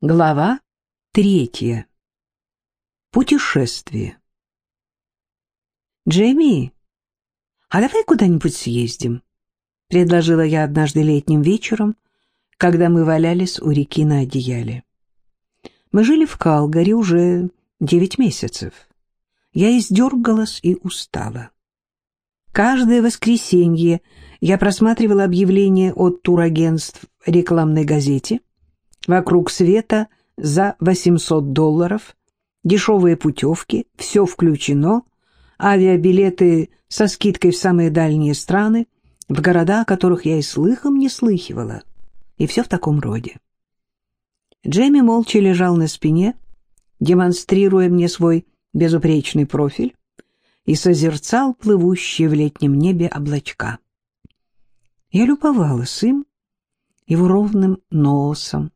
Глава третья. Путешествие. «Джейми, а давай куда-нибудь съездим?» — предложила я однажды летним вечером, когда мы валялись у реки на одеяле. Мы жили в Калгари уже девять месяцев. Я издергалась и устала. Каждое воскресенье я просматривала объявления от турагентств в рекламной газете — Вокруг света за 800 долларов, дешевые путевки, все включено, авиабилеты со скидкой в самые дальние страны, в города, о которых я и слыхом не слыхивала, и все в таком роде. Джемми молча лежал на спине, демонстрируя мне свой безупречный профиль, и созерцал плывущие в летнем небе облачка. Я любовалась им, его ровным носом,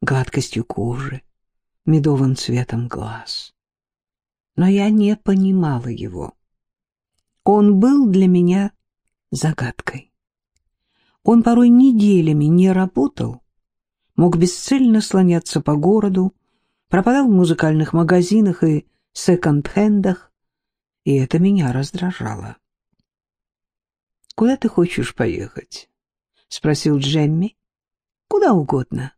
гладкостью кожи, медовым цветом глаз. Но я не понимала его. Он был для меня загадкой. Он порой неделями не работал, мог бесцельно слоняться по городу, пропадал в музыкальных магазинах и секонд-хендах, и это меня раздражало. «Куда ты хочешь поехать?» — спросил Джемми. «Куда угодно.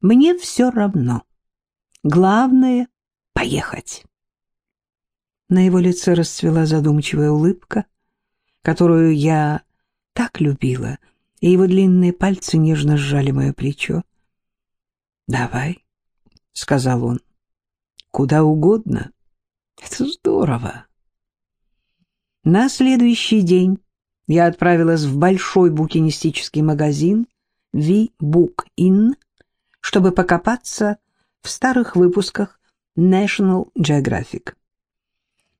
Мне все равно. Главное — поехать. На его лице расцвела задумчивая улыбка, которую я так любила, и его длинные пальцы нежно сжали мое плечо. «Давай», — сказал он, — «куда угодно. Это здорово». На следующий день я отправилась в большой букинистический магазин V-Book Inn чтобы покопаться в старых выпусках National Geographic.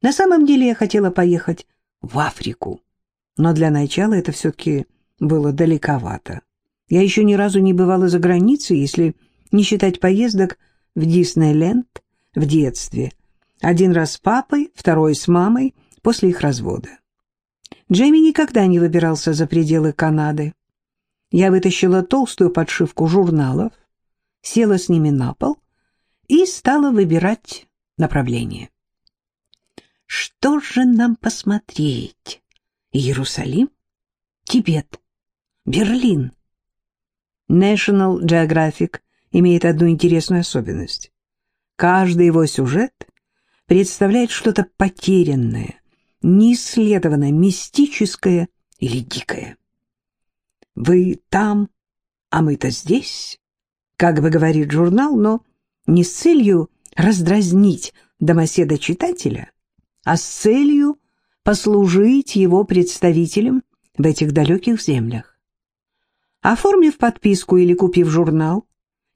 На самом деле я хотела поехать в Африку, но для начала это все-таки было далековато. Я еще ни разу не бывала за границей, если не считать поездок в Диснейленд в детстве. Один раз с папой, второй с мамой после их развода. Джейми никогда не выбирался за пределы Канады. Я вытащила толстую подшивку журналов, села с ними на пол и стала выбирать направление. Что же нам посмотреть? Иерусалим? Тибет? Берлин? National Geographic имеет одну интересную особенность. Каждый его сюжет представляет что-то потерянное, неисследованное, мистическое или дикое. Вы там, а мы-то здесь как бы говорит журнал, но не с целью раздразнить домоседа-читателя, а с целью послужить его представителям в этих далеких землях. Оформив подписку или купив журнал,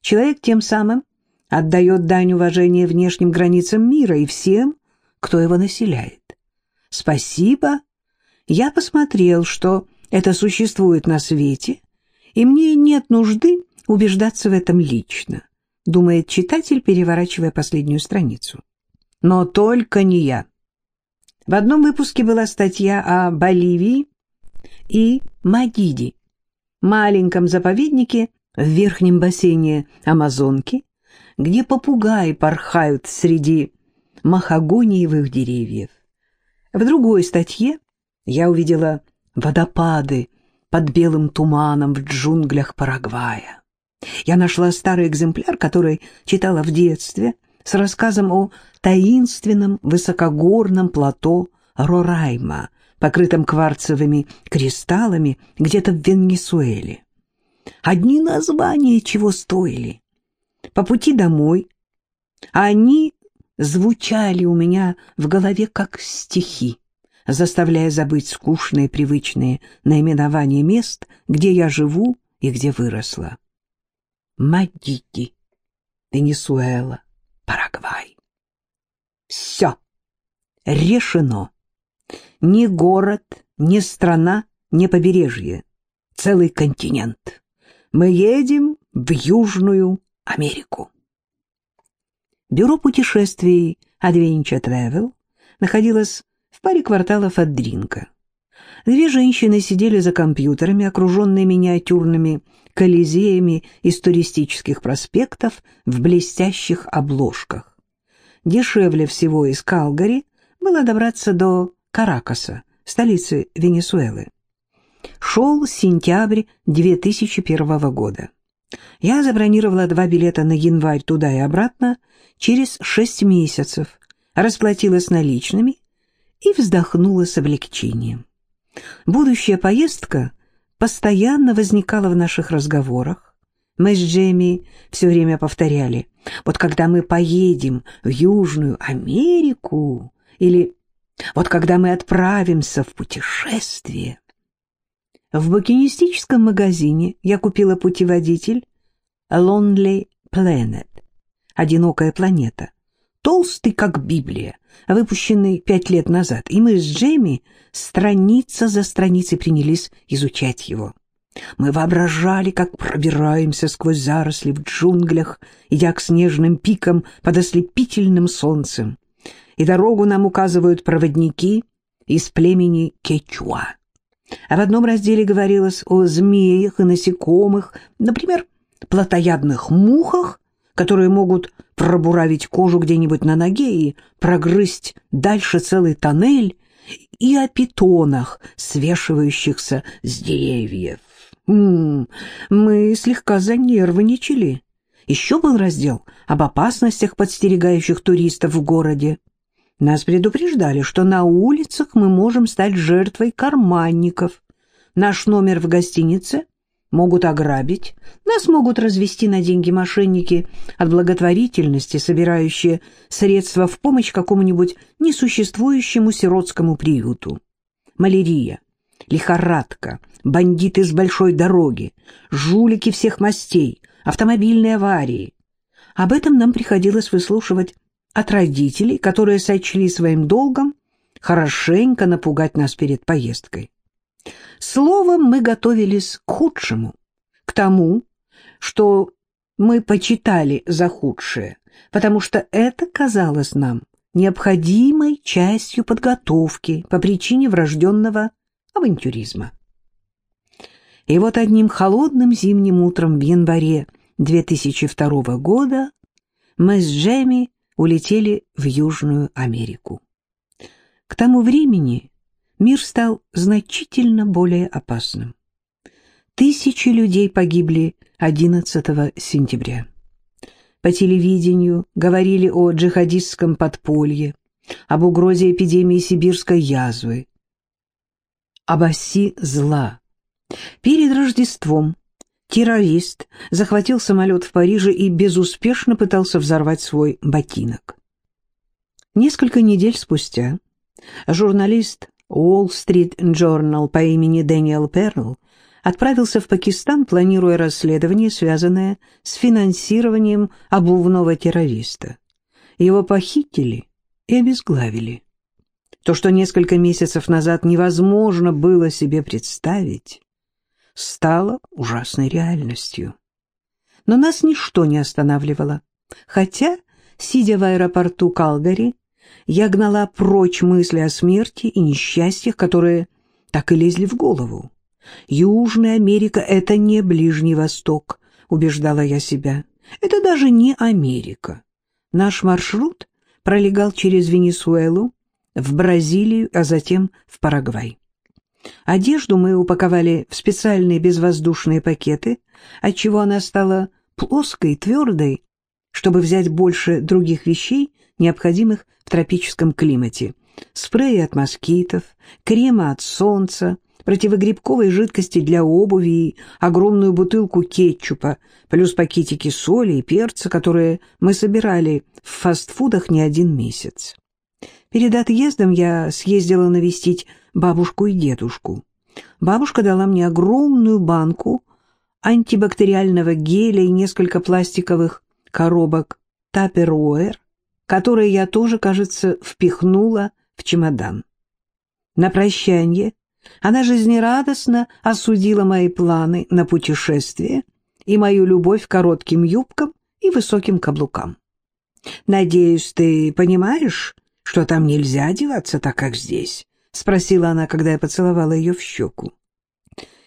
человек тем самым отдает дань уважения внешним границам мира и всем, кто его населяет. Спасибо, я посмотрел, что это существует на свете, и мне нет нужды убеждаться в этом лично, думает читатель, переворачивая последнюю страницу. Но только не я. В одном выпуске была статья о Боливии и Магиди, маленьком заповеднике в верхнем бассейне Амазонки, где попугаи порхают среди махагониевых деревьев. В другой статье я увидела водопады под белым туманом в джунглях Парагвая. Я нашла старый экземпляр, который читала в детстве, с рассказом о таинственном высокогорном плато Рорайма, покрытом кварцевыми кристаллами где-то в Венесуэле. Одни названия чего стоили. По пути домой они звучали у меня в голове как стихи, заставляя забыть скучные привычные наименования мест, где я живу и где выросла. Мадики, Венесуэла, Парагвай. Все. Решено. Ни город, ни страна, ни побережье. Целый континент. Мы едем в Южную Америку. Бюро путешествий Adventure Travel находилось в паре кварталов от Дринка. Две женщины сидели за компьютерами, окруженные миниатюрными колизеями из туристических проспектов в блестящих обложках. Дешевле всего из Калгари было добраться до Каракаса, столицы Венесуэлы. Шел сентябрь 2001 года. Я забронировала два билета на январь туда и обратно через шесть месяцев, расплатилась наличными и вздохнула с облегчением. Будущая поездка постоянно возникала в наших разговорах. Мы с Джейми все время повторяли, вот когда мы поедем в Южную Америку, или вот когда мы отправимся в путешествие. В букинистическом магазине я купила путеводитель Lonely Planet «Одинокая планета», толстый, как Библия, выпущенный пять лет назад, и мы с Джейми страница за страницей принялись изучать его. Мы воображали, как пробираемся сквозь заросли в джунглях, идя к снежным пикам под ослепительным солнцем. И дорогу нам указывают проводники из племени Кечуа. А в одном разделе говорилось о змеях и насекомых, например, плотоядных мухах, которые могут пробуравить кожу где-нибудь на ноге и прогрызть дальше целый тоннель, и о питонах, свешивающихся с деревьев. М -м, мы слегка занервничали. Еще был раздел об опасностях, подстерегающих туристов в городе. Нас предупреждали, что на улицах мы можем стать жертвой карманников. Наш номер в гостинице могут ограбить, нас могут развести на деньги мошенники от благотворительности, собирающие средства в помощь какому-нибудь несуществующему сиротскому приюту. Малярия, лихорадка, бандиты с большой дороги, жулики всех мастей, автомобильные аварии. Об этом нам приходилось выслушивать от родителей, которые сочли своим долгом хорошенько напугать нас перед поездкой. Словом, мы готовились к худшему, к тому, что мы почитали за худшее, потому что это казалось нам необходимой частью подготовки по причине врожденного авантюризма. И вот одним холодным зимним утром в январе 2002 года мы с Джейми улетели в Южную Америку. К тому времени мир стал значительно более опасным. Тысячи людей погибли 11 сентября. По телевидению говорили о джихадистском подполье, об угрозе эпидемии сибирской язвы, об оси зла. Перед Рождеством террорист захватил самолет в Париже и безуспешно пытался взорвать свой ботинок. Несколько недель спустя журналист Street Journal по имени Дэниел Перл отправился в Пакистан, планируя расследование, связанное с финансированием обувного террориста. Его похитили и обезглавили. То, что несколько месяцев назад невозможно было себе представить, стало ужасной реальностью. Но нас ничто не останавливало, хотя, сидя в аэропорту Калгари, я гнала прочь мысли о смерти и несчастьях, которые так и лезли в голову. Южная Америка — это не Ближний Восток, убеждала я себя. Это даже не Америка. Наш маршрут пролегал через Венесуэлу, в Бразилию, а затем в Парагвай. Одежду мы упаковали в специальные безвоздушные пакеты, отчего она стала плоской, твердой, чтобы взять больше других вещей, необходимых в тропическом климате. Спреи от москитов, крема от солнца, противогрибковой жидкости для обуви и огромную бутылку кетчупа, плюс пакетики соли и перца, которые мы собирали в фастфудах не один месяц. Перед отъездом я съездила навестить бабушку и дедушку. Бабушка дала мне огромную банку антибактериального геля и несколько пластиковых коробок таперуэр, которые я тоже, кажется, впихнула в чемодан. На прощание она жизнерадостно осудила мои планы на путешествие и мою любовь к коротким юбкам и высоким каблукам. «Надеюсь, ты понимаешь, что там нельзя одеваться так, как здесь?» — спросила она, когда я поцеловала ее в щеку.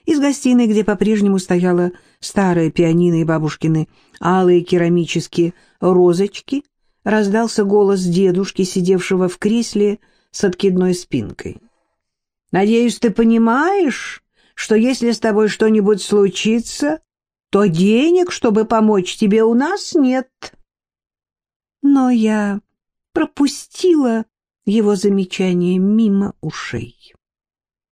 Из гостиной, где по-прежнему стояла старая пианино и бабушкины алые керамические розочки, раздался голос дедушки, сидевшего в кресле с откидной спинкой. «Надеюсь, ты понимаешь, что если с тобой что-нибудь случится, то денег, чтобы помочь тебе, у нас нет». Но я пропустила его замечание мимо ушей.